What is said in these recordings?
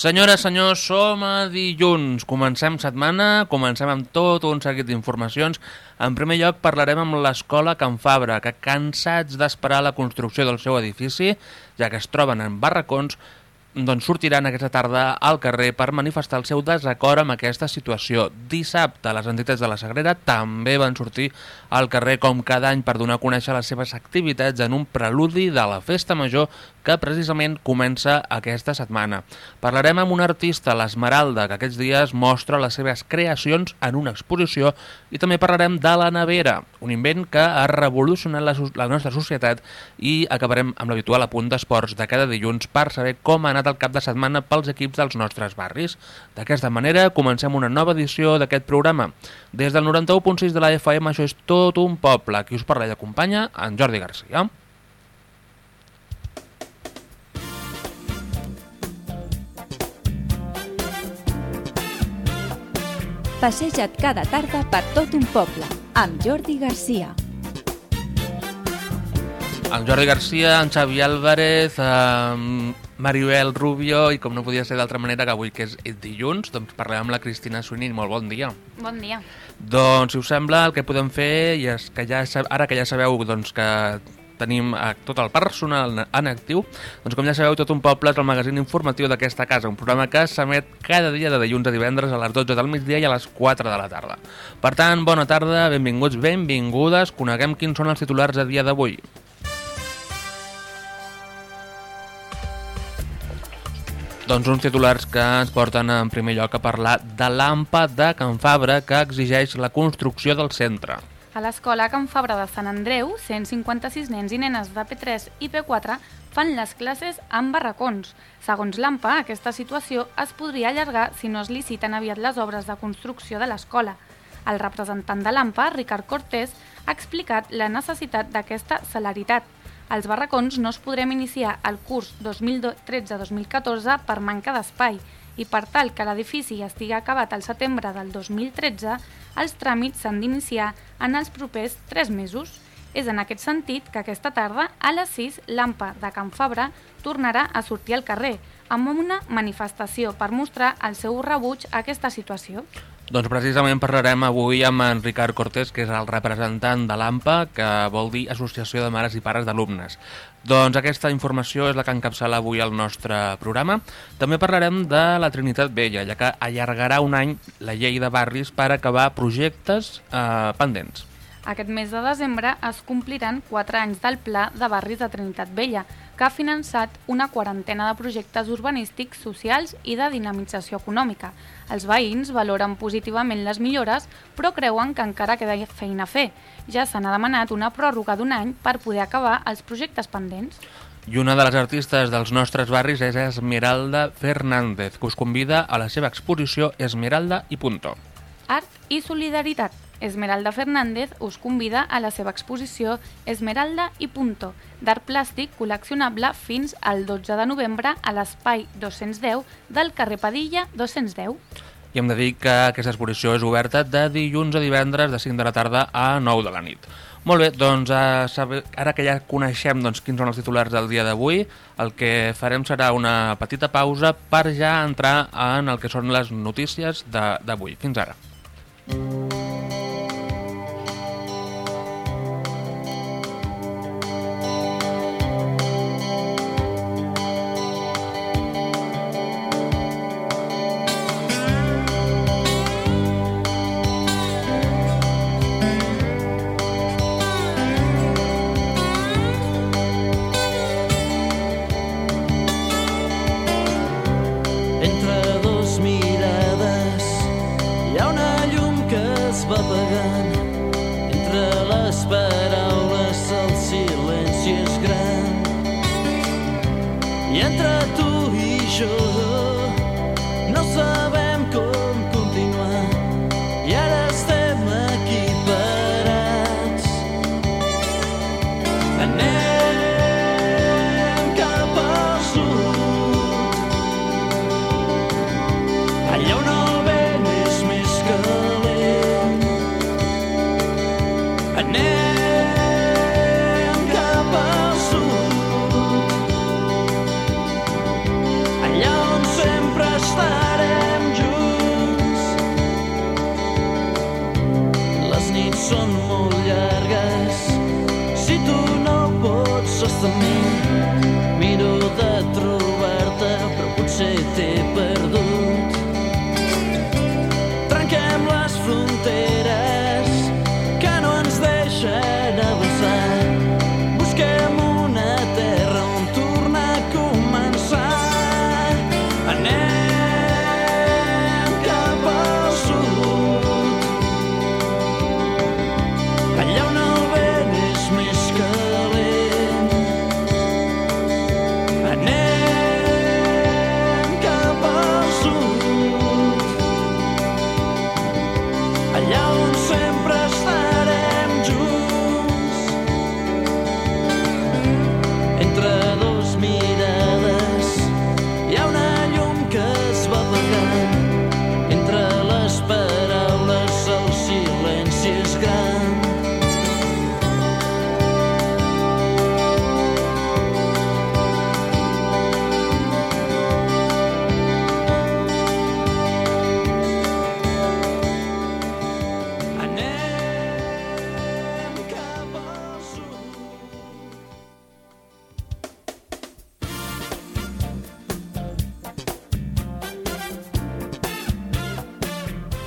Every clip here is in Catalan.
Senyores, senyors, som a dilluns. Comencem setmana, comencem amb tot un seguit d'informacions. En primer lloc parlarem amb l'escola Can Fabra, que cansats d'esperar la construcció del seu edifici, ja que es troben en barracons, doncs sortiran aquesta tarda al carrer per manifestar el seu desacord amb aquesta situació. Dissabte, les entitats de la Sagrera també van sortir al carrer com cada any per donar a conèixer les seves activitats en un preludi de la Festa Major que precisament comença aquesta setmana. Parlarem amb un artista, l'Esmeralda, que aquests dies mostra les seves creacions en una exposició i també parlarem de la nevera, un invent que ha revolucionat la, la nostra societat i acabarem amb l'habitual apunt d'esports de cada dilluns per saber com ha anat el cap de setmana pels equips dels nostres barris. D'aquesta manera comencem una nova edició d'aquest programa. Des del 91.6 de la FM, això és tot un poble. Qui us parla i acompanya, en Jordi Garcia. Passeja't cada tarda per tot un poble, amb Jordi Garcia. En Jordi Garcia, en Xavi Álvarez, eh, Maribel Rubio i com no podia ser d'altra manera que avui que és dilluns, doncs parlem amb la Cristina Suinin. Molt bon dia. Bon dia. Doncs, si us sembla, el que podem fer, i és que ja, ara que ja sabeu doncs, que tenim a tot el personal en actiu, doncs com ja sabeu, tot un poble és el magazín informatiu d'aquesta casa, un programa que s'emet cada dia de dilluns a divendres a les 12 del migdia i a les 4 de la tarda. Per tant, bona tarda, benvinguts, benvingudes, coneguem quins són els titulars a dia d'avui. Doncs uns titulars que ens porten en primer lloc a parlar de l'AMPA de Can Fabra que exigeix la construcció del centre. A l'escola Can Fabra de Sant Andreu, 156 nens i nenes de P3 i P4 fan les classes amb barracons. Segons l'AMPA, aquesta situació es podria allargar si no es liciten aviat les obres de construcció de l'escola. El representant de l'AMPA, Ricard Cortés, ha explicat la necessitat d'aquesta celeritat els barracons no es podrem iniciar el curs 2013-2014 per manca d'espai i per tal que l'edifici estigui acabat al setembre del 2013, els tràmits s'han d'iniciar en els propers 3 mesos. És en aquest sentit que aquesta tarda, a les 6, l'AMPA de Can Fabra tornarà a sortir al carrer amb una manifestació per mostrar el seu rebuig a aquesta situació. Doncs precisament parlarem avui amb en Ricard Cortés, que és el representant de l'AMPA, que vol dir Associació de Mares i Pares d'Alumnes. Doncs aquesta informació és la que encapçala avui el nostre programa. També parlarem de la Trinitat Vella, ja que allargarà un any la llei de barris per acabar projectes eh, pendents. Aquest mes de desembre es compliran 4 anys del Pla de Barris de Trinitat Vella, que ha finançat una quarantena de projectes urbanístics, socials i de dinamització econòmica. Els veïns valoren positivament les millores, però creuen que encara queda feina a fer. Ja se n'ha demanat una pròrroga d'un any per poder acabar els projectes pendents. I una de les artistes dels nostres barris és Esmeralda Fernández, que us convida a la seva exposició Esmeralda i Punto. Art i solidaritat. Esmeralda Fernández us convida a la seva exposició Esmeralda i Punto, d'art plàstic col·leccionable fins al 12 de novembre a l'espai 210 del carrer Padilla 210. I hem de dir que aquesta exposició és oberta de dilluns a divendres de 5 de la tarda a 9 de la nit. Molt bé, doncs ara que ja coneixem doncs, quins són els titulars del dia d'avui, el que farem serà una petita pausa per ja entrar en el que són les notícies d'avui. Fins ara. Entre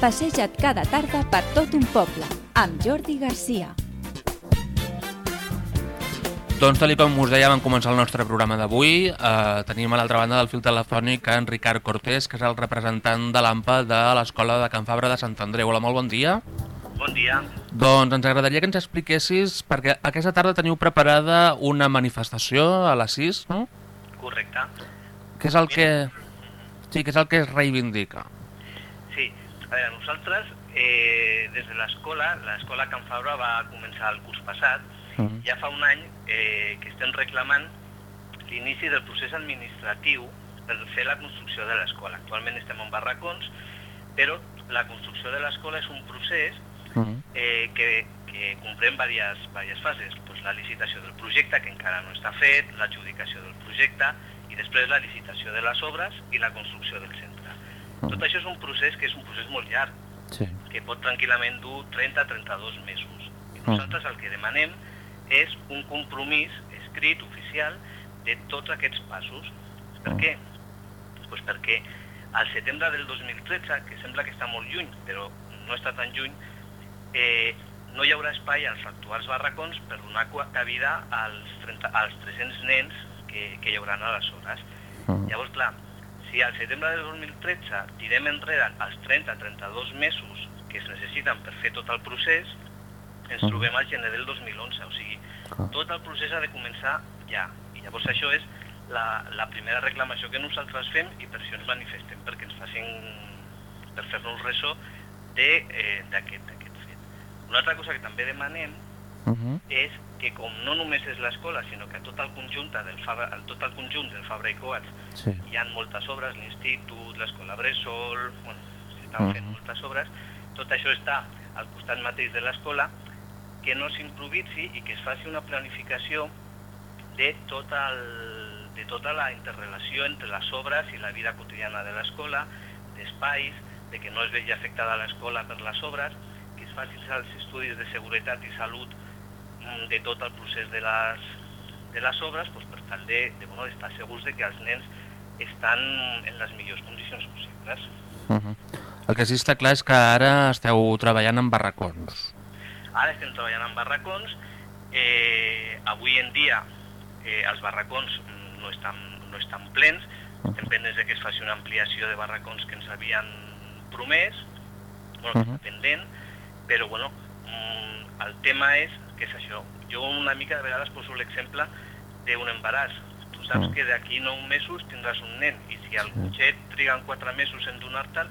Passeja't cada tarda per tot un poble, amb Jordi Garcia. Doncs tal com us dèiem en començar el nostre programa d'avui, eh, tenim a l'altra banda del fil telefònic en Ricard Cortés, que és el representant de l'AMPA de l'Escola de Can Fabra de Sant Andreu. Hola, molt bon dia. Bon dia. Doncs ens agradaria que ens expliquessis, perquè aquesta tarda teniu preparada una manifestació a les 6, no? Correcte. Què és el que... Sí, què és el que es reivindica? Sí, a veure, nosaltres, eh, des de l'escola, l'escola Can Fabra va començar el curs passat, Mhm. ja fa un any eh, que estem reclamant l'inici del procés administratiu per fer la construcció de l'escola. Actualment estem en barracons, però la construcció de l'escola és un procés Mhm. eh, que, que comprèn diverses, diverses fases. Pues la licitació del projecte, que encara no està fet, l'adjudicació del projecte, i després la licitació de les obres i la construcció del centre. Tot això és un procés que és un procés molt llarg, Sí. que pot tranquil·lament dur 30-32 mesos. I nosaltres el que demanem és un compromís escrit, oficial, de tots aquests passos. Per què? Pues perquè al setembre del 2013, que sembla que està molt lluny, però no està tan lluny, eh, no hi haurà espai als actuals barracons per donar cabida als, 30, als 300 nens que, que hi haurà aleshores. Mhm. Llavors, clar, si al setembre del 2013 tirem enrere els 30-32 mesos que es necessiten per fer tot el procés, ens Mhm. trobem al gener del 2011. O sigui, tot el procés ha de començar ja. I llavors això és la, la primera reclamació que nosaltres fem i per això ens manifestem, perquè ens facin, per fer-nos ressò de, eh, d'aquest d'aquest fet. Una altra cosa que també demanem Mhm. és que com no només és l'escola, sinó que tot el conjunt del Fabra, tot el conjunt del Fabra i Coats Sí. hi ha moltes obres, l'institut, l'escola Bressol, bueno, s'estan fent Mhm. moltes obres, tot això està al costat mateix de l'escola, que no s'improvisi i que es faci una planificació de, tot el, de tota la interrelació entre les obres i la vida quotidiana de l'escola, d'espais, de que no es vegi afectada l'escola per les obres, que es facin els estudis de seguretat i salut de tot el procés de les, de les obres doncs, per tal de, de bueno, d'estar segurs de que els nens estan en les millors condicions possibles. Mhm. El que sí està clar és que ara esteu treballant en barracons. Ara estem treballant en barracons. Eh, avui en dia eh, els barracons no estan, no estan plens. Estem pendents de que es faci una ampliació de barracons que ens havien promès, bueno, Mhm. està pendent, però bueno, mm, el tema és que és això. Jo una mica de vegades poso l'exemple d'un embaràs. Tu saps Mhm. que d'aquí nou mesos tindràs un nen i si el cotxet triguen quatre mesos en donar-te'l,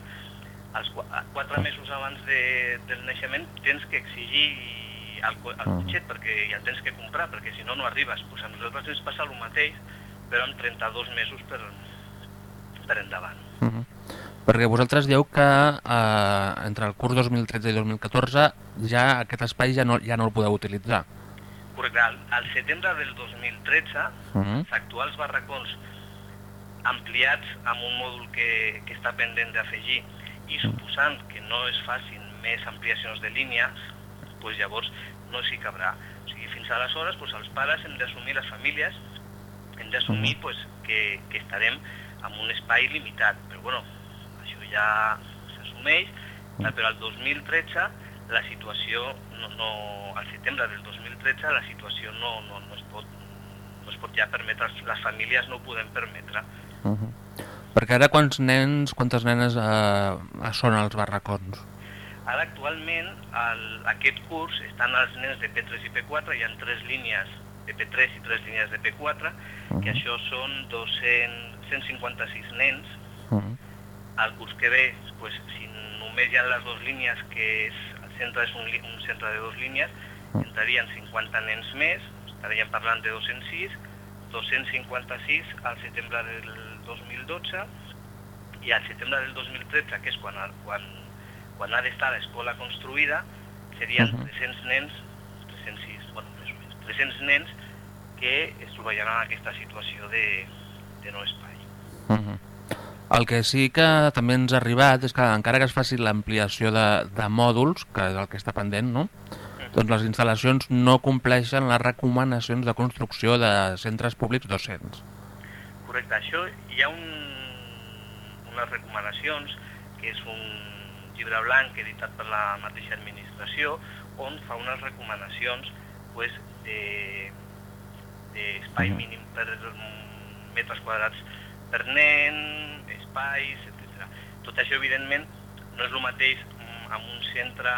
els qu- a- quatre mesos abans de, del naixement tens que exigir el, el Ah. cotxet perquè ja el tens que comprar, perquè si no, no arribes. Pues a nosaltres ens passa el mateix, però amb 32 mesos per, per endavant. Mhm. Perquè vosaltres dieu que eh, entre el curs 2013 i 2014 ja aquest espai ja no, ja no el podeu utilitzar. Correcte, al, al setembre del 2013 Mhm. els actuals barracons ampliats amb un mòdul que, que està pendent d'afegir i suposant que no es facin més ampliacions de línies, doncs llavors no s'hi cabrà. O sigui, fins aleshores doncs els pares hem d'assumir, les famílies, hem d'assumir doncs, que, que estarem amb un espai limitat. Però bueno, ja s'assumeix, però al 2013 la situació, no, no, al setembre del 2013 la situació no, no, no, es pot, no es pot ja permetre, les famílies no ho podem permetre. Mhm. Perquè ara quants nens, quantes nenes eh, són als barracons? Ara actualment el, aquest curs estan els nens de P3 i P4, hi ha tres línies de P3 i tres línies de P4, que això són 200, 156 nens. Mhm. El curs que ve, pues, si només hi ha les dues línies, que és, el centre és un, un centre de dues línies, entrarien 50 nens més, estaríem parlant de 206, 256 al setembre del 2012 i al setembre del 2013, que és quan, quan, quan ha d'estar l'escola construïda, serien Mhm. 300 nens, 306, bueno, més o menys, 300 nens que es trobaran en aquesta situació de, de no espai. Mhm. El que sí que també ens ha arribat és que encara que es faci l'ampliació de, de mòduls, que és el que està pendent, no? doncs les instal·lacions no compleixen les recomanacions de construcció de centres públics docents. Correcte, això hi ha un, unes recomanacions que és un llibre blanc editat per la mateixa administració on fa unes recomanacions pues, de d'espai Mhm. mínim per mm, metres quadrats per nen, espais, etc. Tot això, evidentment, no és el mateix mm, en un centre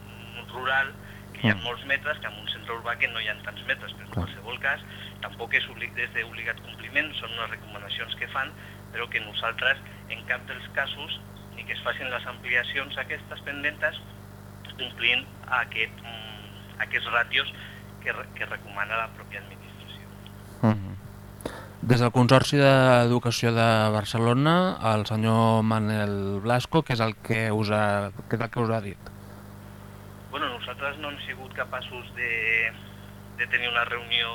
mm, rural que hi ha Mm. molts metres que en un centre urbà que no hi ha tants metres, però en qualsevol cas tampoc és, és d'obligat compliment, són unes recomanacions que fan, però que nosaltres en cap dels casos ni que es facin les ampliacions aquestes pendentes complint aquest, mm, aquests ràtios que, que recomana la pròpia administració. Mhm. Des del Consorci d'Educació de Barcelona, el senyor Manel Blasco, que és el que us ha, que és el que us ha dit. Bueno, nosaltres no hem sigut capaços de, de tenir una reunió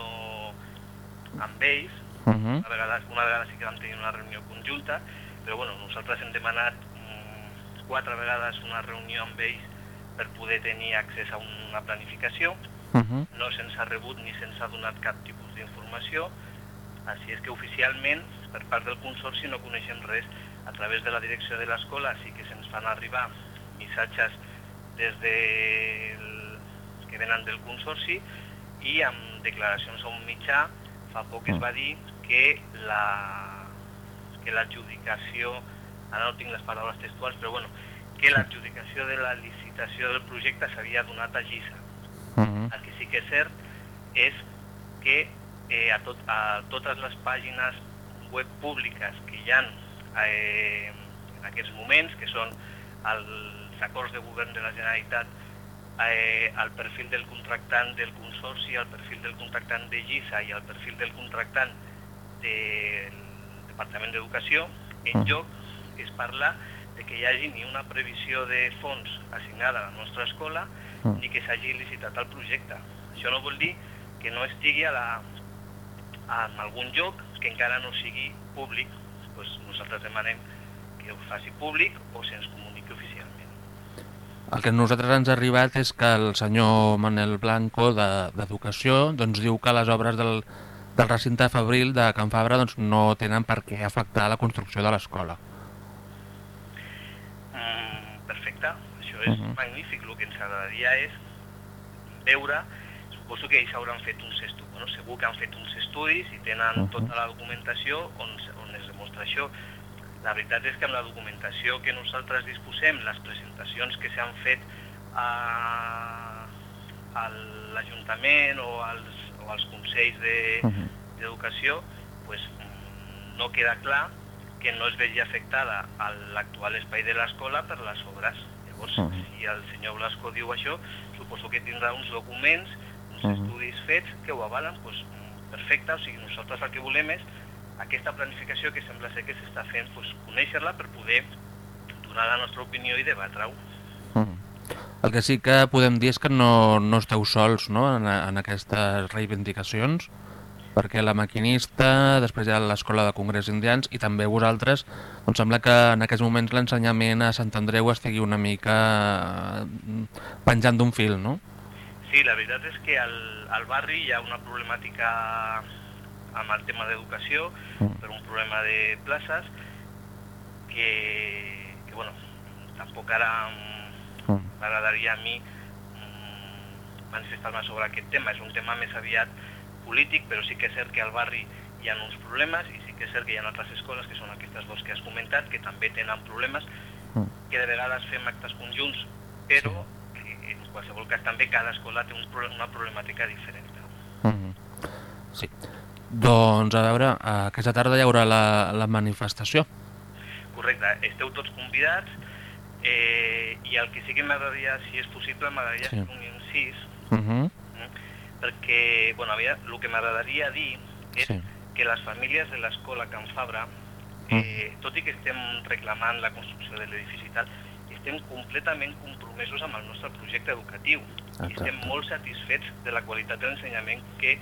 amb ells, Mhm. una vegada, una vegada sí que vam tenir una reunió conjunta, però bueno, nosaltres hem demanat mm, quatre vegades una reunió amb ells per poder tenir accés a una planificació, Mhm. no se'ns ha rebut ni se'ns ha donat cap tipus d'informació, així és que oficialment per part del Consorci no coneixem res. A través de la direcció de l'escola sí que se'ns fan arribar missatges des del... que venen del Consorci i amb declaracions a un mitjà fa poc es va dir que la que l'adjudicació, ara no tinc les paraules textuals, però bueno, que l'adjudicació de la licitació del projecte s'havia donat a GISA. Mhm. El que sí que és cert és que eh, a, tot, a totes les pàgines web públiques que hi ha eh, en aquests moments, que són els acords de govern de la Generalitat, eh, el perfil del contractant del Consorci, el perfil del contractant de GISA i el perfil del contractant del Departament d'Educació, en Mm. lloc es parla de que hi hagi ni una previsió de fons assignada a la nostra escola Mm. ni que s'hagi licitat el projecte. Això no vol dir que no estigui a la, en algun lloc que encara no sigui públic. Pues nosaltres demanem que ho faci públic o se'ns comuniqui oficialment. El que a nosaltres ens ha arribat és que el senyor Manel Blanco de- d'Educació doncs, diu que les obres del, del recinte fabril de Can Fabra doncs, no tenen per què afectar la construcció de l'escola. Mm, perfecte, això és Mhm. magnífic. El que ens agradaria és veure, suposo que ells hauran fet uns estudis, bueno, segur que han fet uns estudis i tenen Mhm. tota la documentació on, on es demostra això. La veritat és que amb la documentació que nosaltres disposem, les presentacions que s'han fet a, a l'Ajuntament o als, o als Consells de- Mhm. d'Educació, pues, no queda clar que no es vegi afectada a l'actual espai de l'escola per les obres. Llavors, Mhm. si el senyor Blasco diu això, suposo que tindrà uns documents, uns Mhm. estudis fets que ho avalen, pues, mm, perfecte, o sigui, nosaltres el que volem és aquesta planificació que sembla ser que s'està fent, pues, conèixer-la per poder donar la nostra opinió i debatre-ho. El que sí que podem dir és que no, no esteu sols no? en, en aquestes reivindicacions, perquè la maquinista, després hi ha l'Escola de Congrés Indians i també vosaltres, doncs sembla que en aquests moments l'ensenyament a Sant Andreu estigui una mica eh, penjant d'un fil, no? Sí, la veritat és que al, al barri hi ha una problemàtica amb el tema d'educació, Mm. per un problema de places, que, que bueno, tampoc ara mm, m'agradaria a mi mm, manifestar-me sobre aquest tema. És un tema més aviat polític, però sí que és cert que al barri hi ha uns problemes i sí que és cert que hi ha altres escoles, que són aquestes dues que has comentat, que també tenen problemes, Mm. que de vegades fem actes conjunts, però en qualsevol cas també cada escola té un, una problemàtica diferent. Mhm. Sí. Doncs, a veure, aquesta tarda hi haurà la, la manifestació. Correcte, esteu tots convidats eh, i el que sí que m'agradaria, si és possible, m'agradaria Sí. fer un incís, Mhm. mm, perquè, bueno, aviam, el que m'agradaria dir és Sí. que les famílies de l'escola Can Fabra, eh, tot i que estem reclamant la construcció de l'edifici i tal, estem completament compromesos amb el nostre projecte educatiu i Exacte. estem molt satisfets de la qualitat de l'ensenyament que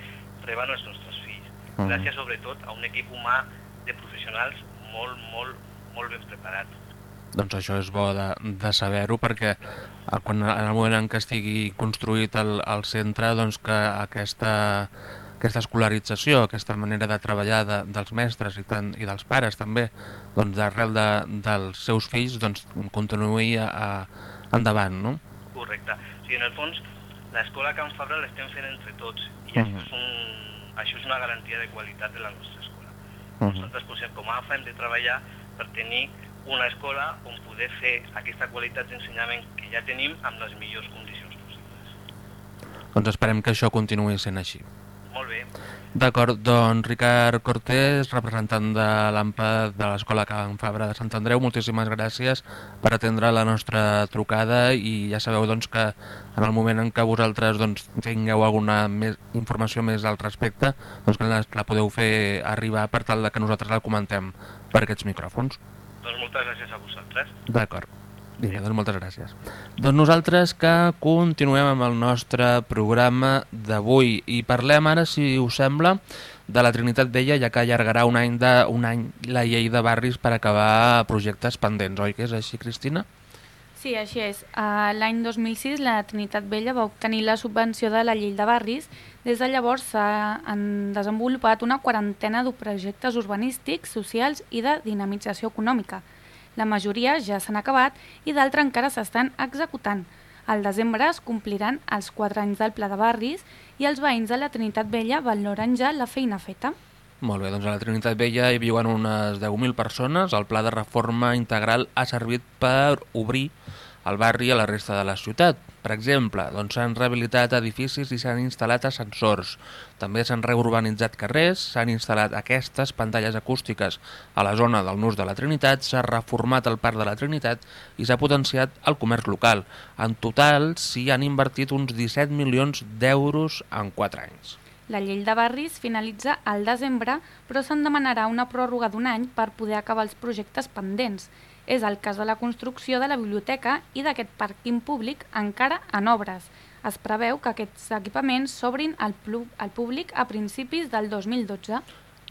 reben els nostres fills. Mhm. Gràcies, sobretot, a un equip humà de professionals molt, molt, molt ben preparat. Doncs això és bo de, de saber-ho perquè quan, en el moment en què estigui construït el, el centre doncs que aquesta, aquesta escolarització, aquesta manera de treballar de, dels mestres i, tant, i dels pares també, doncs d'arrel de, dels seus fills, doncs continuï a, a, endavant, no? Correcte. O sigui, en el fons, l'escola Can Fabra l'estem fent entre tots i Mhm. això, és un, això és una garantia de qualitat de la nostra escola. Mhm. Nosaltres, posem, com a AFA, hem de treballar per tenir una escola on poder fer aquesta qualitat d'ensenyament que ja tenim amb les millors condicions possibles. Doncs esperem que això continuï sent així. Molt bé. D'acord, doncs Ricard Cortés, representant de l'AMPA de l'Escola Can Fabra de Sant Andreu, moltíssimes gràcies per atendre la nostra trucada i ja sabeu doncs, que en el moment en què vosaltres doncs, tingueu alguna més informació més al respecte, doncs, que la, la podeu fer arribar per tal de que nosaltres la comentem per aquests micròfons. Doncs moltes gràcies a vosaltres. D'acord. Vinga, doncs moltes gràcies. Doncs nosaltres que continuem amb el nostre programa d'avui i parlem ara, si us sembla, de la Trinitat Vella, ja que allargarà un any, de, un any la llei de barris per acabar projectes pendents, oi que és així, Cristina? Sí, així és. Uh, L'any 2006 la Trinitat Vella va obtenir la subvenció de la llei de barris. Des de llavors s'han desenvolupat una quarantena de projectes urbanístics, socials i de dinamització econòmica. La majoria ja s'han acabat i d'altres encara s'estan executant. Al desembre es compliran els 4 anys del Pla de Barris i els veïns de la Trinitat Vella valoren ja la feina feta. Molt bé, doncs a la Trinitat Vella hi viuen unes 10.000 persones. El pla de reforma integral ha servit per obrir el barri a la resta de la ciutat. Per exemple, doncs s'han rehabilitat edificis i s'han instal·lat ascensors. També s'han reurbanitzat carrers, s'han instal·lat aquestes pantalles acústiques a la zona del nus de la Trinitat, s'ha reformat el parc de la Trinitat i s'ha potenciat el comerç local. En total s'hi han invertit uns 17 milions d'euros en 4 anys. La llei de barris finalitza al desembre, però se'n demanarà una pròrroga d'un any per poder acabar els projectes pendents. És el cas de la construcció de la biblioteca i d'aquest pàrquing públic encara en obres. Es preveu que aquests equipaments s'obrin al, al públic a principis del 2012.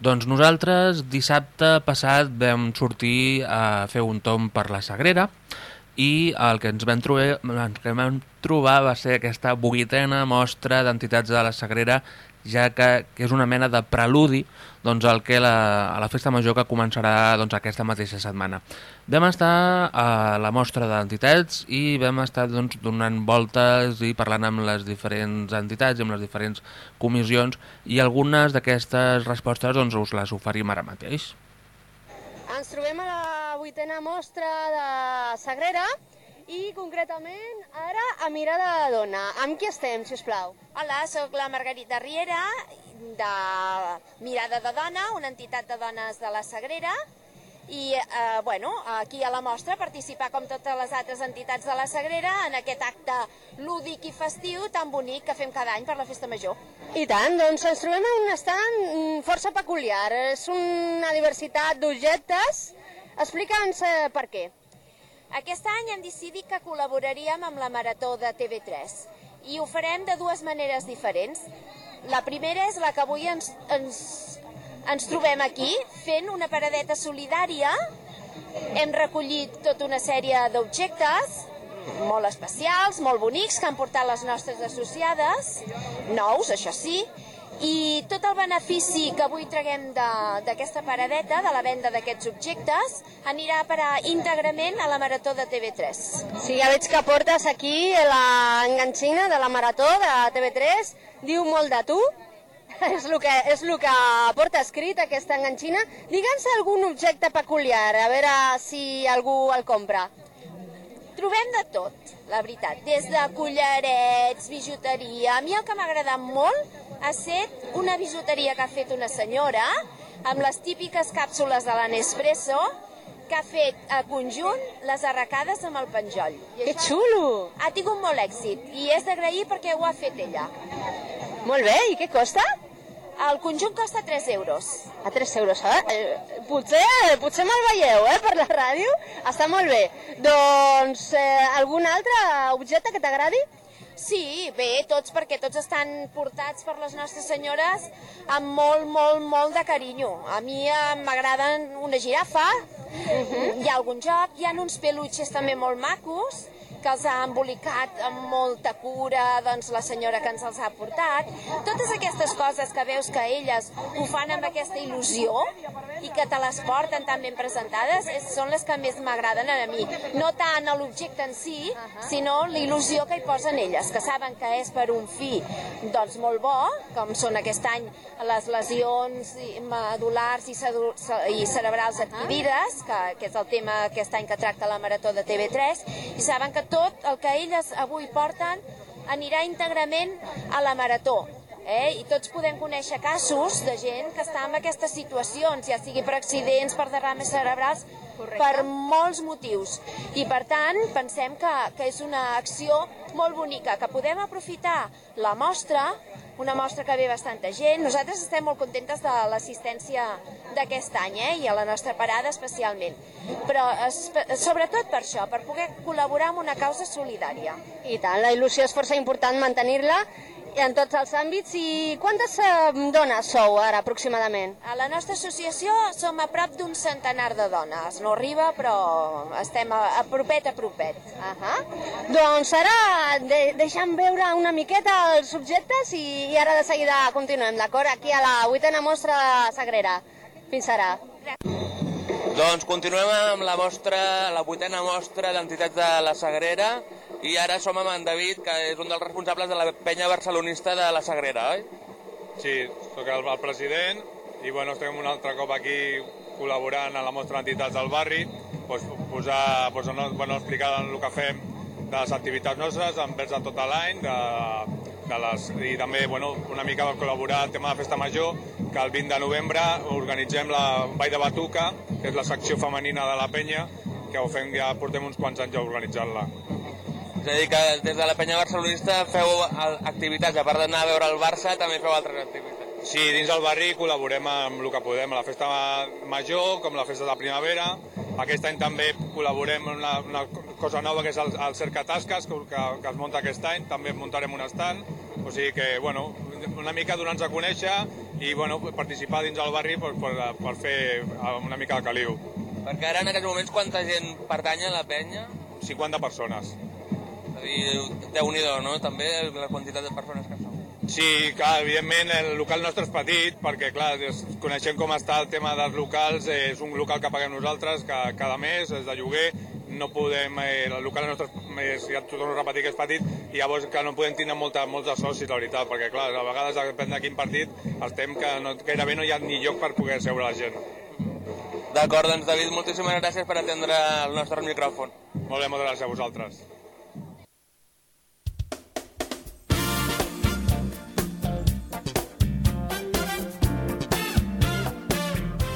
Doncs nosaltres dissabte passat vam sortir a fer un tom per la Sagrera i el que ens vam trobar, el que vam trobar va ser aquesta vuitena mostra d'entitats de la Sagrera ja que, que és una mena de preludi doncs, al que la, a la festa major que començarà doncs, aquesta mateixa setmana. Vam estar a la mostra d'entitats i vam estar doncs, donant voltes i parlant amb les diferents entitats i amb les diferents comissions i algunes d'aquestes respostes doncs, us les oferim ara mateix. Ens trobem a la vuitena mostra de Sagrera i concretament ara a Mirada de Dona. Amb qui estem, si us plau? Hola, sóc la Margarita Riera, de Mirada de Dona, una entitat de dones de la Sagrera, i eh, bueno, aquí a la mostra participar com totes les altres entitats de la Sagrera en aquest acte lúdic i festiu tan bonic que fem cada any per la Festa Major. I tant, doncs ens trobem en un estant força peculiar. És una diversitat d'objectes. Explica'ns eh, per què. Aquest any hem decidit que col·laboraríem amb la Marató de TV3 i ho farem de dues maneres diferents. La primera és la que avui ens, ens, ens trobem aquí, fent una paradeta solidària. Hem recollit tota una sèrie d'objectes molt especials, molt bonics, que han portat les nostres associades, nous, això sí, i tot el benefici que avui traguem d'aquesta paradeta, de la venda d'aquests objectes, anirà a parar íntegrament a la Marató de TV3. Sí, ja veig que portes aquí la enganxina de la Marató de TV3. Diu molt de tu. És el que, és el que porta escrit, aquesta enganxina. Digue'ns algun objecte peculiar, a veure si algú el compra. Trobem de tot, la veritat, des de collarets, bijuteria... A mi el que m'ha agradat molt ha estat una bijuteria que ha fet una senyora amb les típiques càpsules de la Nespresso que ha fet a conjunt les arracades amb el penjoll. I Que xulo! Ha tingut molt èxit i és d'agrair perquè ho ha fet ella. Molt bé, i què costa? El conjunt costa 3 euros. A 3 euros, eh? eh potser, potser me'l veieu, eh, per la ràdio. Està molt bé. Doncs, eh, algun altre objecte que t'agradi? Sí, bé, tots, perquè tots estan portats per les nostres senyores amb molt, molt, molt de carinyo. A mi eh, m'agraden una girafa, hi ha algun joc, hi ha uns peluixes també molt macos, que els ha embolicat amb molta cura doncs, la senyora que ens els ha portat. Totes aquestes coses que veus que elles ho fan amb aquesta il·lusió i que te les porten tan ben presentades és, són les que més m'agraden a mi. No tant l'objecte en si, sinó la il·lusió que hi posen elles, que saben que és per un fi doncs, molt bo, com són aquest any les lesions medulars i, i cerebrals adquirides, que, que és el tema aquest any que tracta la Marató de TV3, i saben que tot el que elles avui porten anirà íntegrament a la Marató. Eh? I tots podem conèixer casos de gent que està en aquestes situacions, ja sigui per accidents, per derrames cerebrals, Correcte. per molts motius. I per tant, pensem que, que és una acció molt bonica, que podem aprofitar la mostra, una mostra que ve bastanta gent. Nosaltres estem molt contentes de l'assistència d'aquest any, eh? i a la nostra parada especialment. Però espe- sobretot per això, per poder col·laborar amb una causa solidària. I tant, la il·lusió és força important mantenir-la en tots els àmbits. I quantes eh, dones sou ara, aproximadament? A la nostra associació som a prop d'un centenar de dones. No arriba, però estem a, a propet a propet. Ahà. Doncs ara de, deixa'm veure una miqueta els subjectes i, i ara de seguida continuem, d'acord? Aquí a la vuitena mostra de Sagrera. Fins ara. Doncs continuem amb la mostra, la vuitena mostra d'entitats de la Sagrera i ara som amb en David, que és un dels responsables de la penya barcelonista de la Sagrera, oi? Sí, sóc el, el president i bueno, estem un altre cop aquí col·laborant a la mostra d'entitats del barri, doncs, posar, doncs, no, bueno, explicar el que fem de les activitats nostres envers de tot l'any, de, de les, i també bueno, una mica col·laborar al tema de Festa Major, que el 20 de novembre organitzem la Vall de Batuca, que és la secció femenina de la penya, que ho fem, ja portem uns quants anys ja organitzant-la. És a dir, que des de la penya barcelonista feu activitats, a part d'anar a veure el Barça, també feu altres activitats. Sí, dins del barri col·laborem amb el que podem, a la festa major, com la festa de primavera. Aquest any també col·laborem en una, una cosa nova que és el, el Cerca Tasques, que, que, que es munta aquest any, també muntarem un stand. O sigui que, bueno, una mica donar-nos a conèixer i bueno, participar dins del barri per, per, per fer una mica de caliu. Perquè ara en aquests moments quanta gent pertany a la penya? 50 persones. Dir, déu nhi no? També la quantitat de persones que són. Sí, clar, evidentment el local nostre és petit perquè, clar, coneixem com està el tema dels locals, és un local que paguem nosaltres que cada mes, és de lloguer, no podem, eh, el local nostre és, ja t'ho torno a repetir que és petit, i llavors que no podem tindre molta, molts de socis, la veritat, perquè, clar, a vegades depèn de quin partit estem que no, gairebé no hi ha ni lloc per poder seure la gent. D'acord, doncs David, moltíssimes gràcies per atendre el nostre micròfon. Molt bé, moltes gràcies a vosaltres.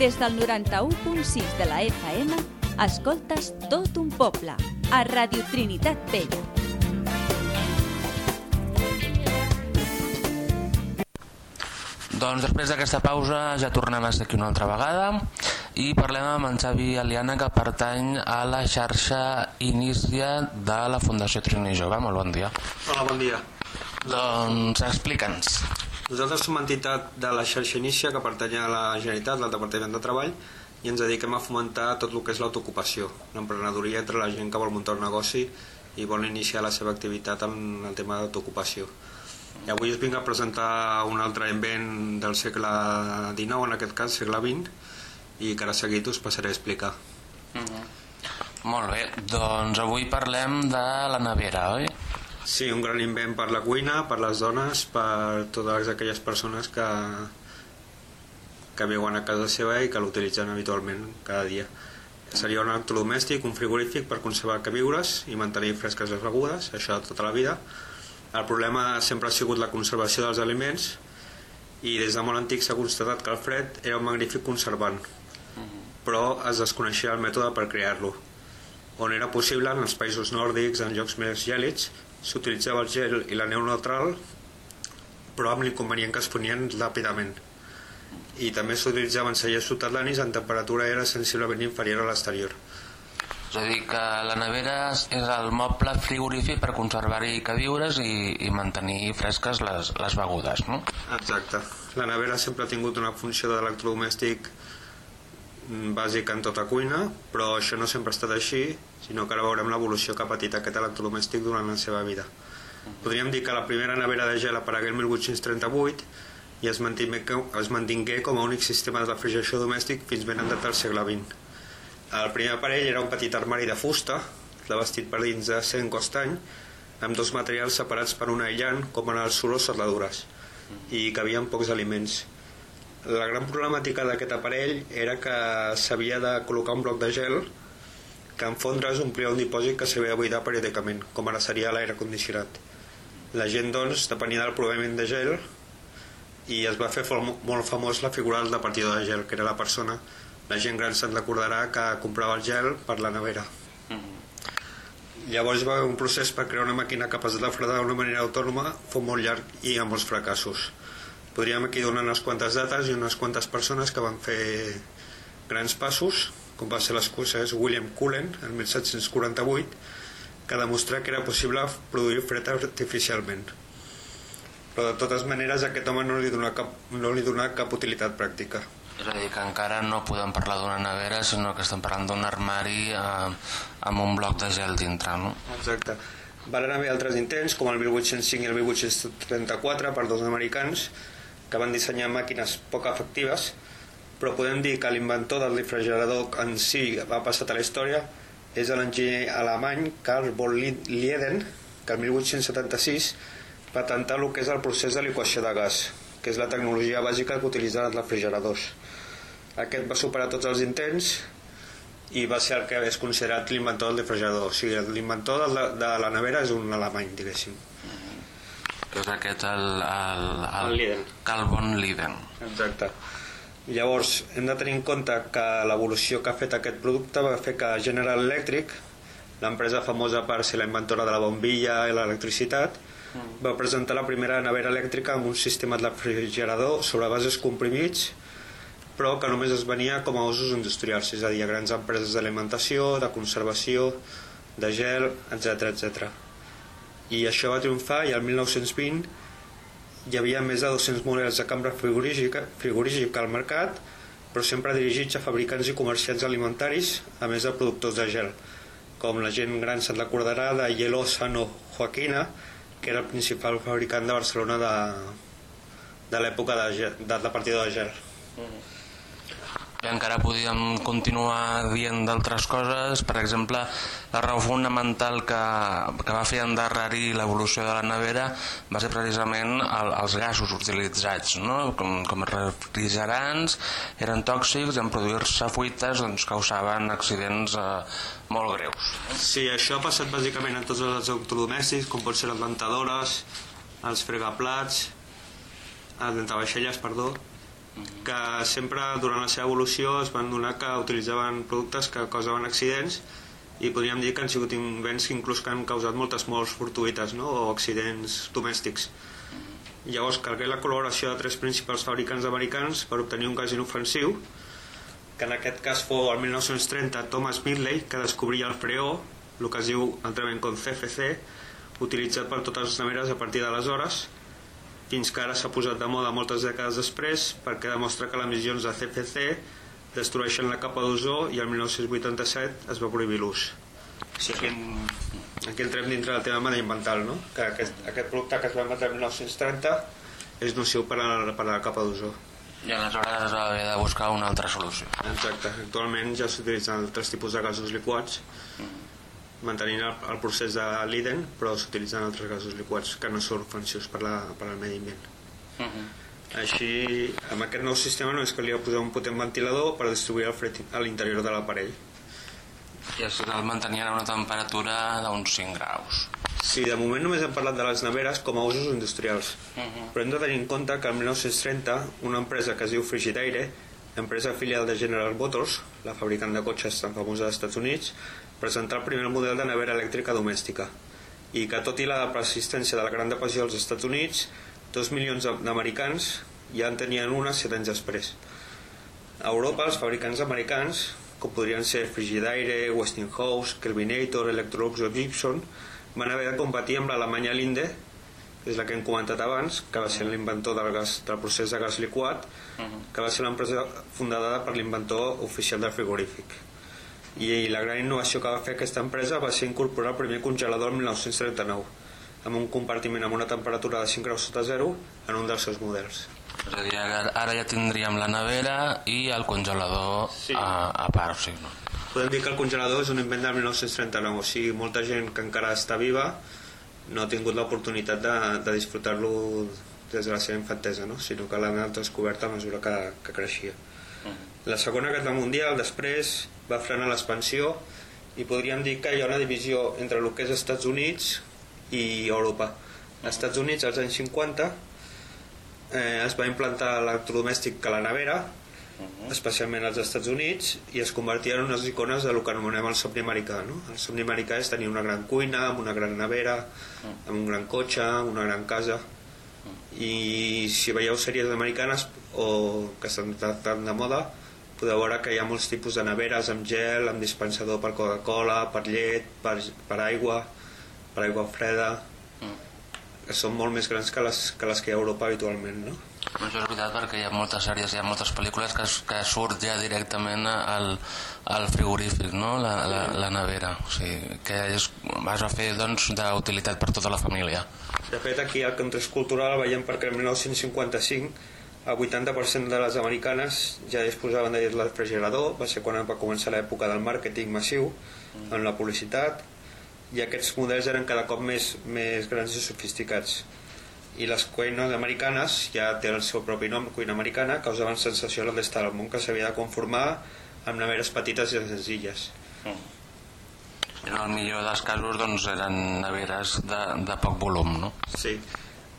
Des del 91.6 de la FM, escoltes tot un poble, a Radio Trinitat Vella. Doncs després d'aquesta pausa ja tornem a ser aquí una altra vegada i parlem amb en Xavi Aliana que pertany a la xarxa Inícia de la Fundació Trini Jove. Molt bon dia. Hola, bon dia. Doncs explica'ns. Nosaltres som entitat de la xarxa Inicia que pertany a la Generalitat, del Departament de Treball, i ens dediquem a fomentar tot el que és l'autoocupació, l'emprenedoria entre la gent que vol muntar un negoci i vol iniciar la seva activitat amb el tema d'autoocupació. I avui us vinc a presentar un altre invent del segle XIX, en aquest cas segle XX, i que ara seguit us passaré a explicar. Molt bé, doncs avui parlem de la nevera, oi? Sí, un gran invent per la cuina, per les dones, per totes aquelles persones que, que viuen a casa seva i que l'utilitzen habitualment cada dia. Seria un electrodomèstic, un frigorífic per conservar queviures i mantenir fresques les begudes, això tota la vida. El problema sempre ha sigut la conservació dels aliments i des de molt antic s'ha constatat que el fred era un magnífic conservant, però es desconeixia el mètode per crear-lo. On era possible, en els països nòrdics, en llocs més gèlids, s'utilitzava el gel i la neu neutral, però amb l'inconvenient que es fonien ràpidament. I també s'utilitzaven cellers subterranis en temperatura era sensiblement inferior a l'exterior. És a dir, que la nevera és el moble frigorífic per conservar-hi queviures i, i mantenir fresques les, les begudes, no? Exacte. La nevera sempre ha tingut una funció d'electrodomèstic mm, bàsic en tota cuina, però això no sempre ha estat així, sinó que ara veurem l'evolució que ha patit aquest electrodomèstic durant la seva vida. Podríem dir que la primera nevera de gel aparegué el 1838 i es mantingué, es mantingué com a únic sistema de refrigeració domèstic fins ben entrat al segle XX. El primer aparell era un petit armari de fusta, revestit per dins de cent costany, amb dos materials separats per un aïllant, com en els solos serradures, i cabien pocs aliments. La gran problemàtica d'aquest aparell era que s'havia de col·locar un bloc de gel que en fondre's omplia un dipòsit que s'havia de buidar periòdicament, com ara seria l'aire condicionat. La gent, doncs, depenia del proviment de gel i es va fer molt famós la figura del departidor de gel, que era la persona, la gent gran se'n recordarà que comprava el gel per la nevera. Llavors va haver un procés per crear una màquina capaç de fredar d'una manera autònoma, fou molt llarg i amb molts fracassos. Podríem aquí donar unes quantes dates i unes quantes persones que van fer grans passos, com va ser l'escocès William Cullen el 1748, que demostrà que era possible produir fred artificialment. Però de totes maneres aquest home no li donà cap, no li donà cap utilitat pràctica. És a dir, que encara no podem parlar d'una nevera, sinó que estem parlant d'un armari eh, amb un bloc de gel dintre, no? Exacte. Van haver altres intents, com el 1805 i el 1834, per dos americans, que van dissenyar màquines poc efectives, però podem dir que l'inventor del refrigerador en si va passat a la història és l'enginyer alemany Karl von Lieden, que el 1876 patentar el que és el procés de liquació de gas, que és la tecnologia bàsica que utilitzen els refrigeradors. Aquest va superar tots els intents i va ser el que és considerat l'inventor del refrigerador. O sigui, l'inventor de, la- de la nevera és un alemany, diguéssim. Que és aquest, el... el, el, El Liden. Carl von Liden. Exacte. Llavors, hem de tenir en compte que l'evolució que ha fet aquest producte va fer que General Electric, l'empresa famosa per ser la inventora de la bombilla i l'electricitat, va presentar la primera nevera elèctrica amb un sistema de refrigerador sobre bases comprimits, però que només es venia com a usos industrials, és a dir, a grans empreses d'alimentació, de conservació, de gel, etc etc. I això va triomfar i al 1920 hi havia més de 200 models de cambra frigorífica, frigorífica al mercat, però sempre dirigits a fabricants i comerciants alimentaris, a més de productors de gel, com la gent gran se'n recordarà de Hielo Sano Joaquina, que era el principal fabricant de Barcelona de, de l'època de, de, de partida de gel. I encara podíem continuar dient d'altres coses, per exemple, la raó fonamental que, que va fer endarrerir l'evolució de la nevera va ser precisament el, els gasos utilitzats, no? com, com refrigerants, eren tòxics i en produir-se fuites doncs, causaven accidents eh, molt greus. Sí, això ha passat bàsicament en tots els electrodomèstics, com pot ser les ventadores, els fregaplats, les ventavaixelles, perdó, que sempre durant la seva evolució es van donar que utilitzaven productes que causaven accidents i podríem dir que han sigut invents que inclús que han causat moltes morts fortuïtes no? o accidents domèstics. Llavors calgué la col·laboració de tres principals fabricants americans per obtenir un gas inofensiu que en aquest cas fou el 1930 Thomas Midley que descobria el freó, el que es diu altrament com CFC, utilitzat per totes les neveres a partir d'aleshores, fins que ara s'ha posat de moda moltes dècades després perquè demostra que les emissions de CFC destrueixen la capa d'ozó i el 1987 es va prohibir l'ús. O sigui, aquí, aquí entrem dintre del tema mediambiental, no? que aquest, aquest producte que es va emetre el 1930 és nociu per a, la- per a la capa d'ozó. I aleshores es va haver de buscar una altra solució. Exacte, actualment ja s'utilitzen altres tipus de gasos liquats mantenint el, el procés de l'IDEN però s'utilitzen altres gasos liquats que no són ofensius per, la, per al medi ambient. Així amb aquest nou sistema només calia posar un potent ventilador per distribuir el fred a l'interior de l'aparell. I així el mantenien a una temperatura d'uns 5 graus. Sí, de moment només hem parlat de les neveres com a usos industrials, però hem de tenir en compte que el 1930 una empresa que es diu Frigidaire, empresa filial de General Motors, la fabricant de cotxes tan famosa dels Estats Units, presentà el primer model de nevera elèctrica domèstica i que tot i la persistència de la Gran Depressió als Estats Units, dos milions d'americans ja en tenien una set anys després. A Europa, els fabricants americans, com podrien ser Frigidaire, Westinghouse, Kelvinator, Electrolux o Gibson, van haver de competir amb l'Alemanya Linde, que és la que hem comentat abans, que va ser l'inventor del, gas, del procés de gas liquat, que va ser l'empresa fundada per l'inventor oficial del frigorífic. I la gran innovació que va fer aquesta empresa va ser incorporar el primer congelador el 1939, amb un compartiment amb una temperatura de 5 graus sota zero en un dels seus models. És a dir, ara ara ja tindríem la nevera i el congelador Sí. a, a part, sí, no? Podem dir que el congelador és un invent del 1939, o sigui, molta gent que encara està viva no ha tingut l'oportunitat de, de disfrutar-lo des de la seva infantesa, no? sinó que l'han descobert a mesura que, que creixia. La Segona Guerra Mundial després va frenar l'expansió i podríem dir que hi ha una divisió entre el que és Estats Units i Europa. Als Estats Units, als anys 50, eh, es va implantar l'electrodomèstic que la nevera, especialment als Estats Units, i es convertien en unes icones de lo que anomenem el somni americà. No? El somni americà és tenir una gran cuina, amb una gran nevera, amb un gran cotxe, amb una gran casa. I si veieu sèries americanes o que estan tan de moda, podeu veure que hi ha molts tipus de neveres amb gel, amb dispensador per Coca-Cola, per llet, per, per aigua, per aigua freda, que són molt més grans que les que, les que hi ha a Europa habitualment, no? Però això és veritat perquè hi ha moltes sèries, hi ha moltes pel·lícules que, que surt ja directament al, al frigorífic, no? la, la, la nevera. O sigui, que és, vas a fer doncs, d'utilitat per tota la família. De fet, aquí al context cultural el veiem perquè el 1955 el 80% de les americanes ja disposaven de el refrigerador, va ser quan va començar l'època del màrqueting massiu, amb la publicitat, i aquests models eren cada cop més, més grans i sofisticats. I les cuines americanes, ja té el seu propi nom, cuina americana, causaven sensació a la resta del món que s'havia de conformar amb neveres petites i senzilles. En el millor dels casos doncs, eren neveres de, de poc volum, no? Sí.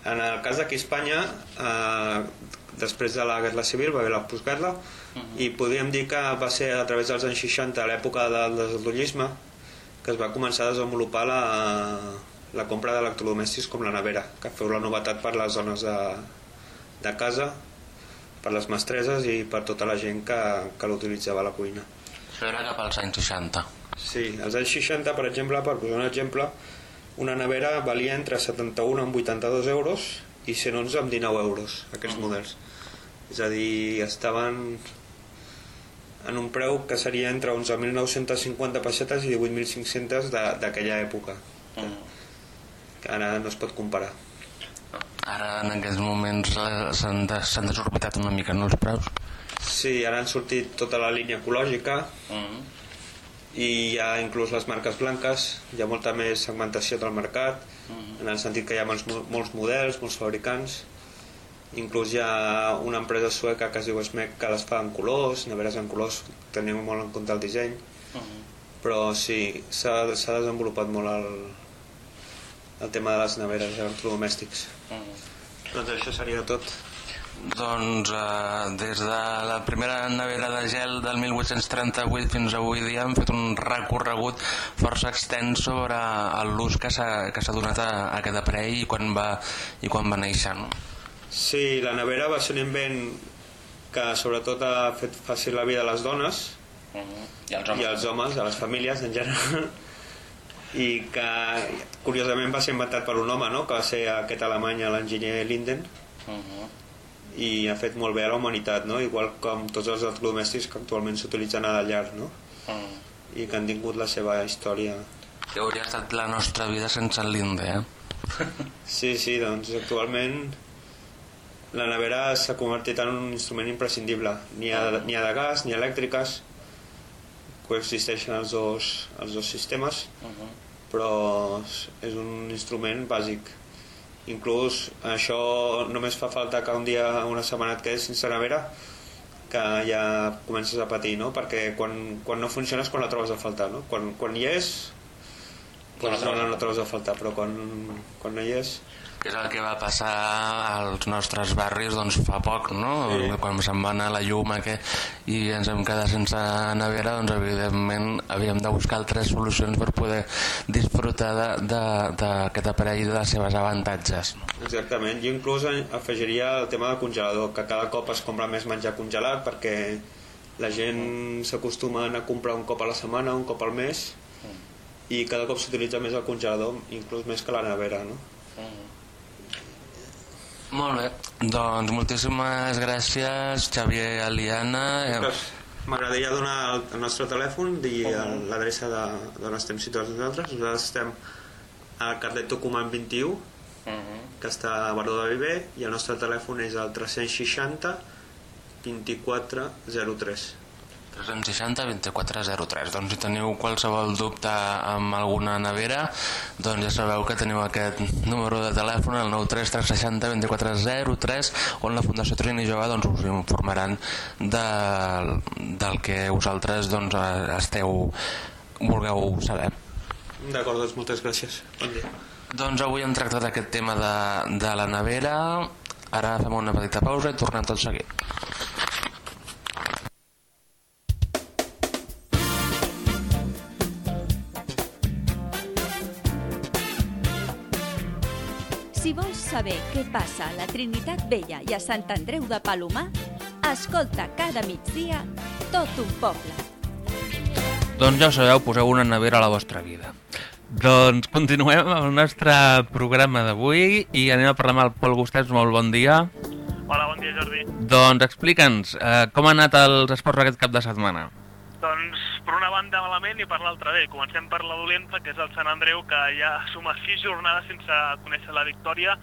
En el cas d'aquí a Espanya, eh, després de la Guerra Civil va haver la postguerra i podríem dir que va ser a través dels anys 60, a l'època del desenvolupisme, que es va començar a desenvolupar la, la compra d'electrodomèstics com la nevera, que feu la novetat per les zones de, de casa, per les mestreses i per tota la gent que, que l'utilitzava a la cuina. Això era cap als anys 60. Sí, als anys 60, per exemple, per posar un exemple, una nevera valia entre 71 amb 82 euros i 111 amb 19 euros, aquests models. És a dir, estaven en un preu que seria entre 11.950 pessetes i 18.500 de- d'aquella època. Que ara no es pot comparar. Ara en aquests moments eh, s'han de, s'han desorbitat una mica no, els preus. Sí, ara han sortit tota la línia ecològica i hi ha inclús les marques blanques, hi ha molta més segmentació del mercat, en el sentit que hi ha molts, mo- molts models, molts fabricants, inclús hi ha una empresa sueca que es diu Smec que les fa en colors, neveres en colors, tenim molt en compte el disseny, però sí, s'ha s'ha desenvolupat molt el, el tema de les neveres electrodomèstics. Doncs això seria tot. Doncs eh, des de la primera nevera de gel del 1838 fins avui dia hem fet un recorregut força extens sobre l'ús que s'ha que s'ha donat a, a aquest aparell i quan va, i quan va néixer. No? Sí, la nevera va ser un invent que sobretot ha fet fàcil la vida a les dones I els i als homes, a les famílies en general i que curiosament va ser inventat per un home no? que va ser aquest alemany l'enginyer Linden i ha fet molt bé a la humanitat no? igual com tots els electrodomèstics que actualment s'utilitzen a la llar no? i que han tingut la seva història Que hauria estat la nostra vida sense el Linde, eh? Sí, sí, doncs actualment la nevera s'ha convertit en un instrument imprescindible. N'hi ha, n'hi ha de gas, n'hi ha elèctriques, coexisteixen els dos, els dos sistemes, però és un instrument bàsic. Inclús això només fa falta que un dia, una setmana et quedis sense nevera, que ja comences a patir, no? Perquè quan, quan no funciona és quan la trobes a faltar, no? Quan, quan hi és, doncs no, no la trobes a faltar, però quan, quan no hi és... Que és el que va passar als nostres barris doncs, fa poc, no? Sí. Quan se'n va anar la llum aqu... i ens hem quedat sense nevera, doncs evidentment havíem de buscar altres solucions per poder disfrutar de- de- d'aquest aparell i de les seves avantatges. Exactament, jo inclús afegiria el tema del congelador, que cada cop es compra més menjar congelat perquè la gent s'acostuma a comprar un cop a la setmana, un cop al mes i cada cop s'utilitza més el congelador, inclús més que la nevera, no? Molt bé, doncs moltíssimes gràcies Xavier Aliana. M'agradaria donar el, el nostre telèfon, dir el- l'adreça de, d'on estem situats nosaltres. Nosaltres estem al carrer Tucumán 21, que està a Baró de Viver, i el nostre telèfon és el 360 2403. 360 2403 doncs si teniu qualsevol dubte amb alguna nevera doncs ja sabeu que teniu aquest número de telèfon el 93 360 2403 on la Fundació Trini Jove doncs, us informaran del, del que vosaltres doncs, esteu vulgueu saber D'acord, doncs moltes gràcies. Bon dia. doncs avui hem tractat aquest tema de, de la nevera Ara fem una petita pausa i tornem tot seguit. Saber què passa a la Trinitat Vella i a Sant Andreu de Palomar, escolta cada migdia tot un poble. Doncs ja ho sabeu, poseu una nevera a la vostra vida. Doncs continuem amb el nostre programa d'avui i anem a parlar amb el Pol Gustets. Molt bon dia. Hola, bon dia Jordi. Doncs explica'ns, eh, com han anat els esports aquest cap de setmana? Doncs per una banda malament i per l'altra bé. Comencem per la dolenta, que és el Sant Andreu, que ja suma sis jornades sense conèixer la victòria.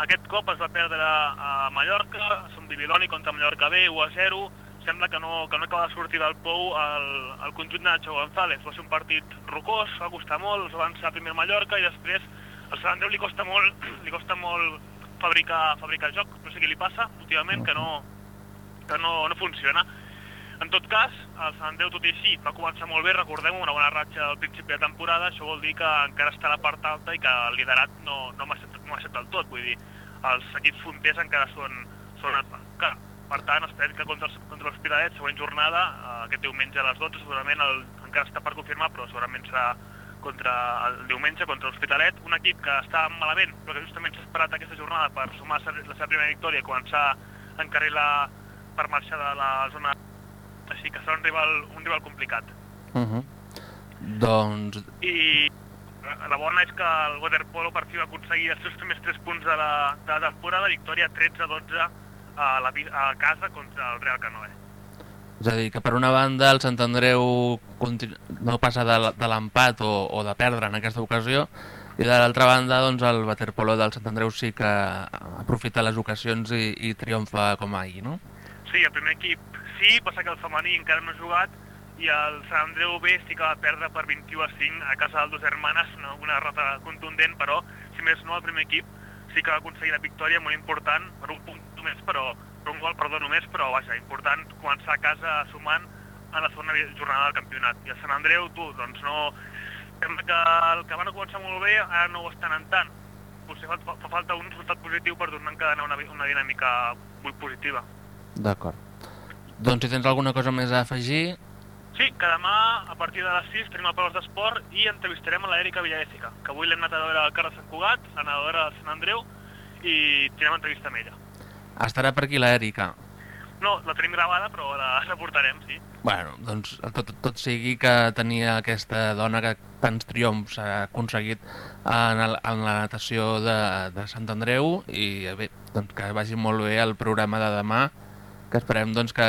Aquest cop es va perdre a Mallorca, som Bibiloni contra Mallorca B, 1 a 0. Sembla que no, que no acaba de sortir del pou el, el conjunt de Nacho González. Va ser un partit rocós, va costar molt, es va avançar primer Mallorca i després al Sant Andreu li costa molt, li costa molt fabricar, fabricar joc. No sé què li passa últimament, que no, que no, no funciona. En tot cas, el Sant Andreu, tot i així, va començar molt bé, recordem una bona ratxa al principi de temporada, això vol dir que encara està a la part alta i que el liderat no, no m'ha acceptat, no acceptat del tot, vull dir, els equips punters encara són, són que, per tant, esperem que contra, els- contra l'Hospitalet, següent jornada, eh, aquest diumenge a les 12, segurament el, encara està per confirmar, però segurament serà contra el diumenge contra l'Hospitalet, un equip que està malament, però que justament s'ha esperat aquesta jornada per sumar la seva primera victòria i començar a encarrilar per marxar de la zona així que serà un rival, un rival complicat. Uh -huh. Doncs, I la bona és que el waterpolo per fi va aconseguir els seus primers 3 punts de la, de la temporada, victòria 13-12 a, la, a casa contra el Real Canoe. és a dir, que per una banda el Sant Andreu no passa de l'empat o, o de perdre en aquesta ocasió i de l'altra banda doncs, el waterpolo del Sant Andreu sí que aprofita les ocasions i, i triomfa com ahir, no? Sí, el primer equip sí, passa que el femení encara no ha jugat i el Sant Andreu B sí que va perdre per 21 a 5 a casa del Dos Hermanes, una, una derrota contundent, però si més no el primer equip sí que va aconseguir la victòria molt important, per un punt només, però per un gol, perdó, només, però vaja, important començar a casa sumant en la segona jornada del campionat. I el Sant Andreu, tu, doncs no... Sembla que el que van a començar molt bé ara no ho estan en tant. Potser fa, fa, fa falta un resultat positiu per donar encadenar una, una dinàmica molt positiva. D'acord. Doncs si tens alguna cosa més a afegir, Sí, que demà, a partir de les 6, tenim el Paraules d'Esport i entrevistarem a l'Èrica Villaésica, que avui l'hem anat a veure al carrer de Sant Cugat, la nedadora de Sant Andreu, i tindrem entrevista amb ella. estarà per aquí l'Èrica. No, la tenim gravada, però la, la portarem, sí. Bueno, doncs tot, tot sigui que tenia aquesta dona que tants triomfs ha aconseguit en, el, en la natació de, de Sant Andreu i bé, doncs que vagi molt bé el programa de demà que esperem doncs, que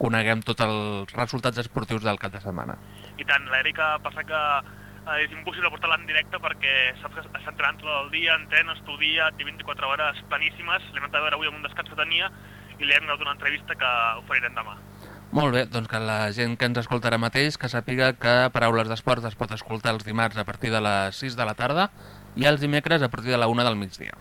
coneguem tots els resultats esportius del cap de setmana. I tant, l'Èrica passa que eh, és impossible portar-la en directe perquè saps que està entrant tot el dia, entrena, estudia, té 24 hores planíssimes, l'hem anat a veure avui amb un descans que tenia i li hem donat una entrevista que oferirem demà. Molt bé, doncs que la gent que ens escoltarà mateix que sàpiga que Paraules d'Esport es pot escoltar els dimarts a partir de les 6 de la tarda i els dimecres a partir de la 1 del migdia.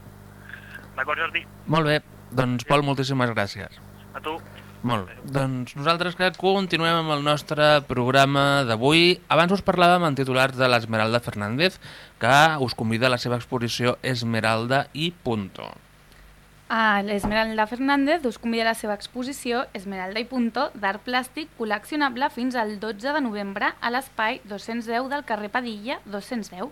D'acord, Jordi? Molt bé, doncs Pol, moltíssimes gràcies. A tu. Molt bé. Doncs nosaltres que continuem amb el nostre programa d'avui. Abans us parlàvem en titulars de l'Esmeralda Fernández, que us convida a la seva exposició Esmeralda i Punto. A l'Esmeralda Fernández us convida a la seva exposició Esmeralda i Punto d'art plàstic col·leccionable fins al 12 de novembre a l'espai 210 del carrer Padilla 210.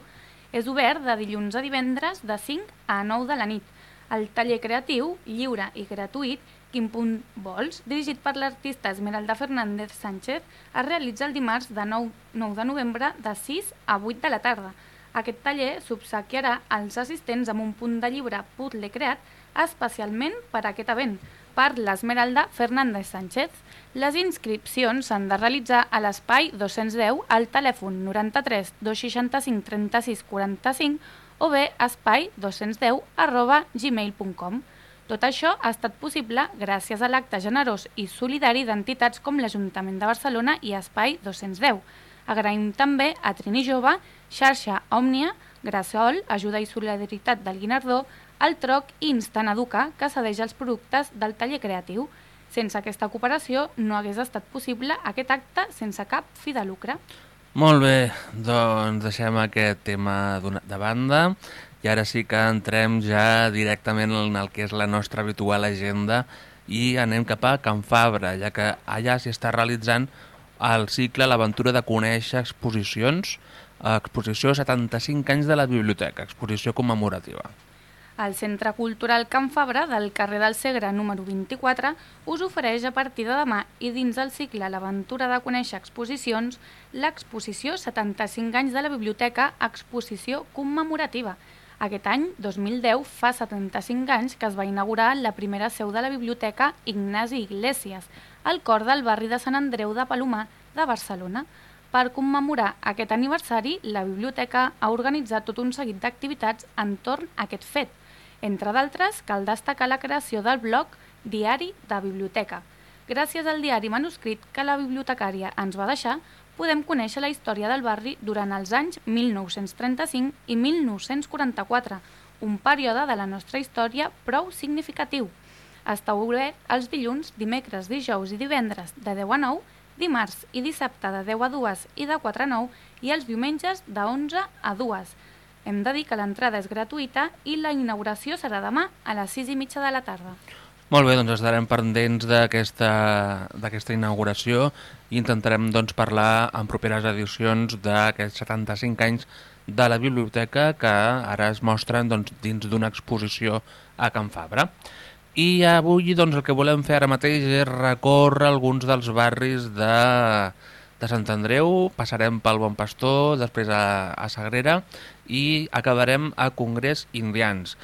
És obert de dilluns a divendres de 5 a 9 de la nit. El taller creatiu, lliure i gratuït, Quin punt vols, dirigit per l'artista Esmeralda Fernández Sánchez, es realitza el dimarts de 9, 9 de novembre de 6 a 8 de la tarda. Aquest taller s'obsequiarà als assistents amb un punt de llibre puzzle creat especialment per a aquest event, per l'Esmeralda Fernández Sánchez. Les inscripcions s'han de realitzar a l'espai 210 al telèfon 93 265 36 45 o bé espai 210 arroba gmail.com. Tot això ha estat possible gràcies a l'acte generós i solidari d'entitats com l'Ajuntament de Barcelona i Espai 210. Agraïm també a Trini Jove, Xarxa Òmnia, Grassol, Ajuda i Solidaritat del Guinardó, el Troc i Instant Educar, que cedeix els productes del taller creatiu. Sense aquesta cooperació no hagués estat possible aquest acte sense cap fi de lucre. Molt bé, doncs deixem aquest tema de banda i ara sí que entrem ja directament en el que és la nostra habitual agenda i anem cap a Can Fabra, ja que allà s'hi està realitzant el cicle L'aventura de conèixer exposicions, exposició 75 anys de la biblioteca, exposició commemorativa. El Centre Cultural Can Fabra del carrer del Segre número 24 us ofereix a partir de demà i dins del cicle L'aventura de conèixer exposicions l'exposició 75 anys de la biblioteca exposició commemorativa. Aquest any, 2010, fa 75 anys que es va inaugurar la primera seu de la biblioteca Ignasi Iglesias, al cor del barri de Sant Andreu de Palomar de Barcelona. Per commemorar aquest aniversari, la biblioteca ha organitzat tot un seguit d'activitats entorn a aquest fet. Entre d'altres, cal destacar la creació del blog Diari de Biblioteca. Gràcies al diari manuscrit que la bibliotecària ens va deixar, podem conèixer la història del barri durant els anys 1935 i 1944, un període de la nostra història prou significatiu. Està obert els dilluns, dimecres, dijous i divendres de 10 a 9, dimarts i dissabte de 10 a 2 i de 4 a 9 i els diumenges de 11 a 2. Hem de dir que l'entrada és gratuïta i la inauguració serà demà a les 6 i mitja de la tarda. Molt bé, doncs estarem pendents d'aquesta inauguració i intentarem doncs, parlar en properes edicions d'aquests 75 anys de la biblioteca que ara es mostren doncs, dins d'una exposició a Can Fabra. I avui doncs, el que volem fer ara mateix és recórrer alguns dels barris de, de Sant Andreu, passarem pel Bon Pastor, després a, a Sagrera i acabarem a Congrés Indians.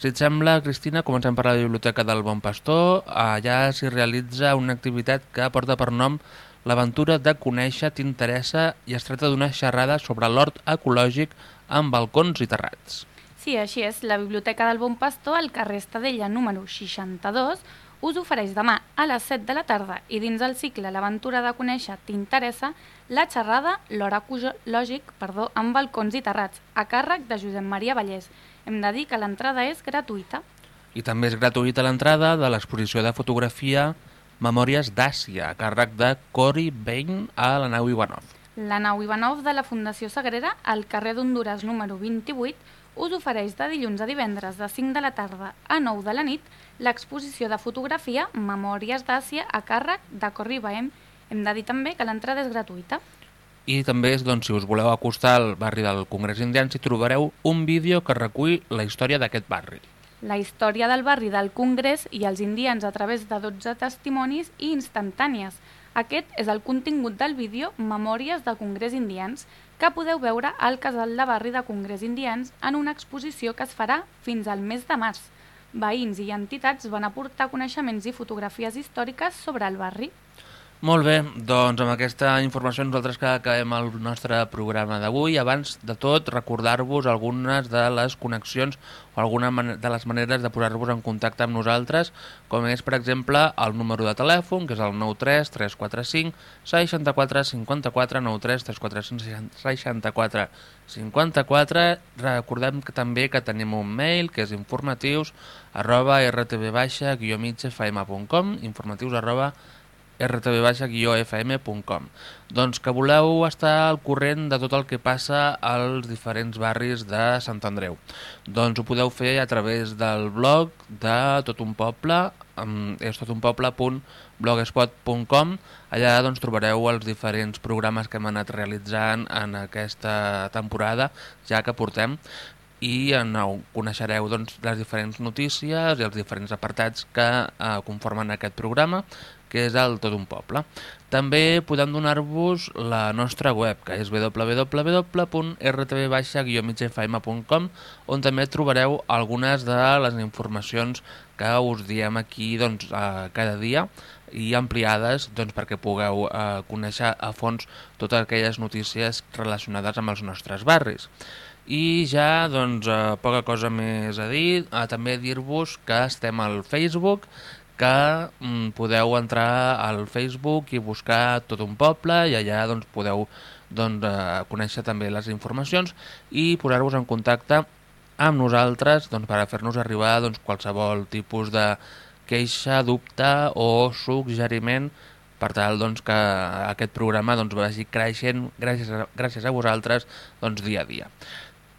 Si et sembla, Cristina, comencem per la Biblioteca del Bon Pastor. Allà s'hi realitza una activitat que porta per nom l'aventura de conèixer t'interessa i es tracta d'una xerrada sobre l'hort ecològic amb balcons i terrats. Sí, així és. La Biblioteca del Bon Pastor, al carrer Estadella número 62, us ofereix demà a les 7 de la tarda i dins el cicle L'aventura de conèixer t'interessa la xerrada L'hora ecològic perdó, amb balcons i terrats, a càrrec de Josep Maria Vallès. Hem de dir que l'entrada és gratuïta. I també és gratuïta l'entrada de l'exposició de fotografia Memòries d'Àsia, a càrrec de Cori Bain a la nau Ivanov. La nau Ivanov de la Fundació Sagrera, al carrer d'Honduras número 28, us ofereix de dilluns a divendres de 5 de la tarda a 9 de la nit l'exposició de fotografia Memòries d'Àsia a càrrec de Corri Baem. Hem de dir també que l'entrada és gratuïta. I també, doncs, si us voleu acostar al barri del Congrés Indians, hi trobareu un vídeo que recull la història d'aquest barri. La història del barri del Congrés i els indians a través de 12 testimonis i instantànies. Aquest és el contingut del vídeo Memòries de Congrés Indians, que podeu veure al casal de barri de Congrés Indians en una exposició que es farà fins al mes de març. Veïns i entitats van aportar coneixements i fotografies històriques sobre el barri. Molt bé, doncs amb aquesta informació nosaltres que acabem el nostre programa d'avui. Abans de tot, recordar-vos algunes de les connexions o alguna de les maneres de posar-vos en contacte amb nosaltres, com és, per exemple, el número de telèfon, que és el 93 345 64 54 93 345 64 54. Recordem que també que tenim un mail, que és informatius arroba rtb-migfm.com informatius arroba rtb-fm.com Doncs que voleu estar al corrent de tot el que passa als diferents barris de Sant Andreu. Doncs ho podeu fer a través del blog de Tot un Poble, és totunpoble.blogspot.com Allà doncs, trobareu els diferents programes que hem anat realitzant en aquesta temporada, ja que portem, i en coneixereu doncs, les diferents notícies i els diferents apartats que eh, conformen aquest programa, que és el Tot un Poble. També podem donar-vos la nostra web, que és www.rtb-migfm.com, on també trobareu algunes de les informacions que us diem aquí doncs, cada dia i ampliades doncs, perquè pugueu eh, conèixer a fons totes aquelles notícies relacionades amb els nostres barris. I ja, doncs, eh, poca cosa més a dir. Eh, també dir-vos que estem al Facebook, que mm, podeu entrar al Facebook i buscar tot un poble i allà doncs, podeu doncs, eh, conèixer també les informacions i posar-vos en contacte amb nosaltres doncs, per fer-nos arribar doncs, qualsevol tipus de queixa, dubte o suggeriment per tal doncs, que aquest programa doncs, vagi creixent gràcies a, gràcies a vosaltres doncs, dia a dia.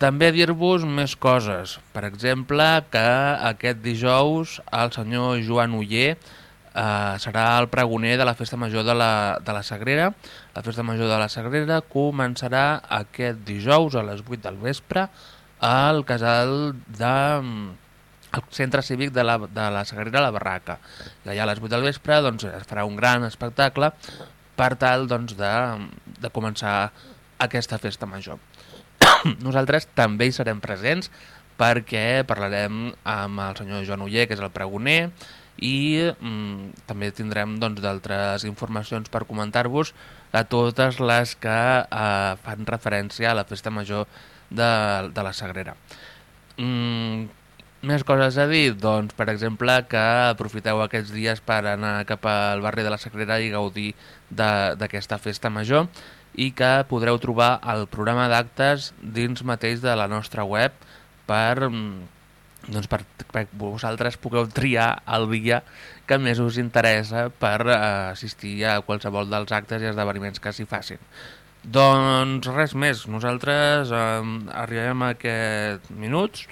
També dir-vos més coses. Per exemple, que aquest dijous el senyor Joan Uller eh, serà el pregoner de la Festa Major de la, de la Sagrera. La Festa Major de la Sagrera començarà aquest dijous a les 8 del vespre al casal de el centre cívic de la, de la Sagrera La Barraca. I allà a les 8 del vespre doncs, es farà un gran espectacle per tal doncs, de, de començar aquesta festa major. Nosaltres també hi serem presents perquè parlarem amb el senyor Joan Uller, que és el pregoner, i mm, també tindrem doncs, d'altres informacions per comentar-vos de totes les que eh, fan referència a la festa major de, de la Sagrera. Mm, més coses a dir? Doncs, per exemple, que aprofiteu aquests dies per anar cap al barri de la Sagrera i gaudir d'aquesta festa major i que podreu trobar el programa d'actes dins mateix de la nostra web per, mm, doncs per, per vosaltres pugueu triar el dia que més us interessa per eh, assistir a qualsevol dels actes i esdeveniments que s'hi facin. Doncs res més, nosaltres eh, arribem a aquests minuts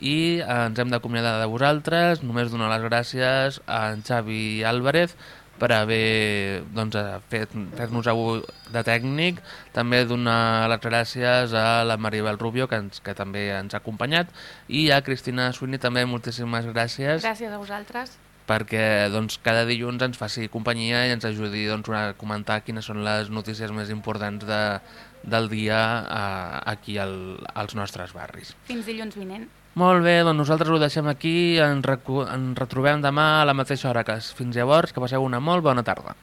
i ens hem d'acomiadar de vosaltres, només donar les gràcies a en Xavi Álvarez per haver doncs, eh, fet, fet-nos avui de tècnic, també donar les gràcies a la Maribel Rubio, que, ens, que també ens ha acompanyat, i a Cristina Suini també moltíssimes gràcies Gràcies a vosaltres. perquè doncs, cada dilluns ens faci companyia i ens ajudi doncs, a comentar quines són les notícies més importants de, del dia eh, aquí al, als nostres barris. Fins dilluns vinent. Molt bé, doncs nosaltres ho deixem aquí, ens, ens retrobem demà a la mateixa hora que fins llavors, que passeu una molt bona tarda.